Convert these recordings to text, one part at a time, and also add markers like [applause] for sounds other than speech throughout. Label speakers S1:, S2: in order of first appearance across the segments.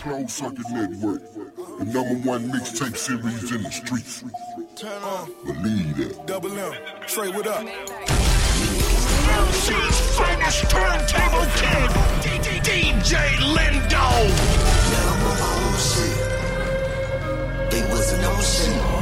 S1: Closed Circuit Network, the number one mixtape series in the streets.
S2: Turn on.
S1: Believe that.
S2: Double M. Trey, what up?
S3: City's finest turntable kid, DJ Lindo.
S4: Now I'm on my shit. They wasn't on shit.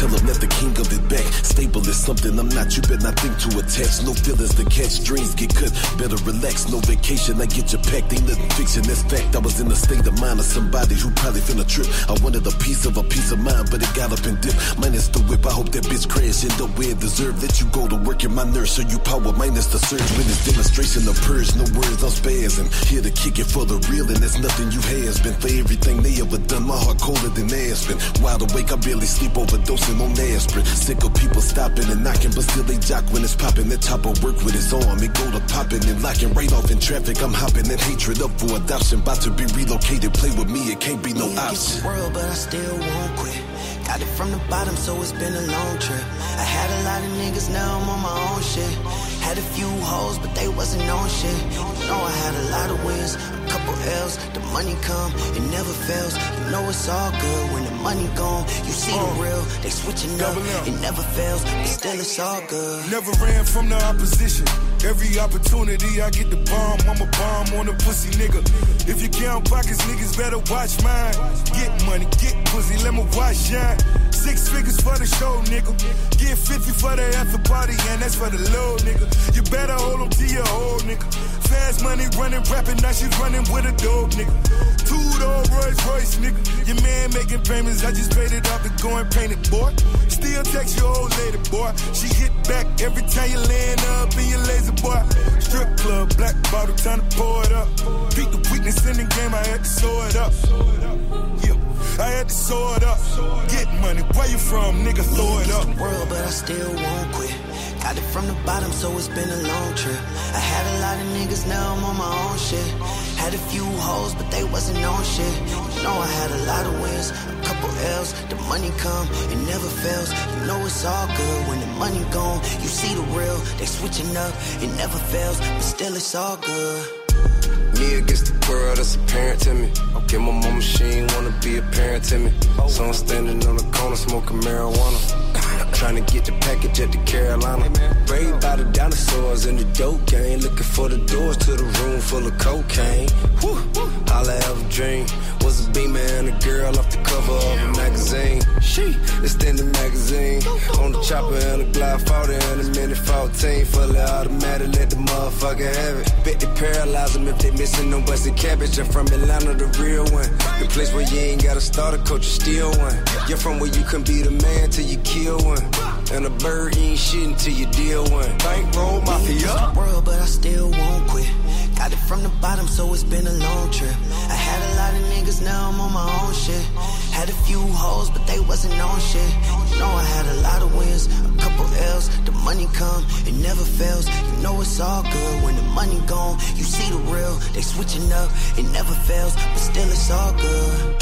S4: Tell that the king of it back. Stable is something I'm not. You better not think to attach. No feelings to catch. Dreams get cut. Better relax. No vacation. I get your packed. Ain't nothing fiction. That's fact. I was in the state of mind of somebody who probably finna trip. I wanted a piece of a piece of mind, but it got up and dipped. Minus the whip. I hope that bitch crash. End up where it deserve. Let you go to work in my nerves. So you power minus the surge. When it's demonstration of purge. No words. I'm spazzing. Here to kick it for the real. And there's nothing you has been for everything they ever done. My heart colder than Aspen. Wide awake. I barely sleep overdosing on aspirin. Sick of people stopping and knocking, but still they jock when it's popping. That of work with his arm. It go to popping and locking right off in traffic. I'm hopping that hatred up for adoption. About to be relocated. Play with me, it can't be no
S5: Yeah,
S4: option.
S5: the world, but I still won't quit. Got it from the bottom, so it's been a long trip. I had a lot of niggas, now I'm on my own shit. Had a few hoes, but they wasn't on shit. You know I had a lot of wins, a couple L's. The money come, it never fails. You know it's all good when the money gone. You see the oh. real, they switching up. It never fails, but still it's all good.
S2: Never ran from the opposition. Every opportunity I get the bomb, I'm a bomb on a pussy nigga. If you count pockets, niggas better watch mine. Get money, get pussy, let me watch shine. Six figures for the show, nigga. Get 50 for the after party, and that's for the low, nigga. You better hold on to your old nigga. Fast money running, rapping, now she's running with a dope nigga. Two door Rolls Royce, nigga. Your man making payments, I just paid it off to go and paint it, boy. Still text your old lady, boy. She hit back every time you land up in your laser, boy. Strip club, black bottle, time to pour it up. Beat the weakness in the game, I had to sew it up. Yeah, I had to sew it up. Get money, where you from, nigga? Throw it up.
S5: the world, but I still won't quit. Got it from the bottom, so it's been a long trip. I had a lot of niggas, now I'm on my own shit. Had a few hoes, but they wasn't on shit. You know I had a lot of wins, a couple L's. The money come, it never fails. You know it's all good when the money gone. You see the real, they switching up, it never fails, but still it's all good.
S6: Me against the world, that's apparent to me. Okay, my mama, she ain't wanna be a parent to me. So I'm standing on the corner smoking marijuana. [laughs] Trying to get the package at the Carolina. Raised by the dinosaurs in the dope game. Looking for the doors to the room full of cocaine. All I ever dreamed was a beamer and a girl off the cover of a magazine. She extended magazine. On the chopper and a Glock 40 and a Mini-14. Fully automatic, let the motherfucker have it. Bet they paralyze them if they missing no busted cabbage. I'm from Atlanta, the real one. The place where you ain't got a starter coach, you still one. You're from where you can be the man till you kill one. And a bird, he ain't shit until you deal one. Bankroll mafia.
S5: World, but I still won't quit. From the bottom, so it's been a long trip. I had a lot of niggas, now I'm on my own shit. Had a few hoes, but they wasn't on shit. You know I had a lot of wins, a couple L's. The money come, it never fails. You know it's all good when the money gone. You see the real, they switching up, it never fails, but still it's all good.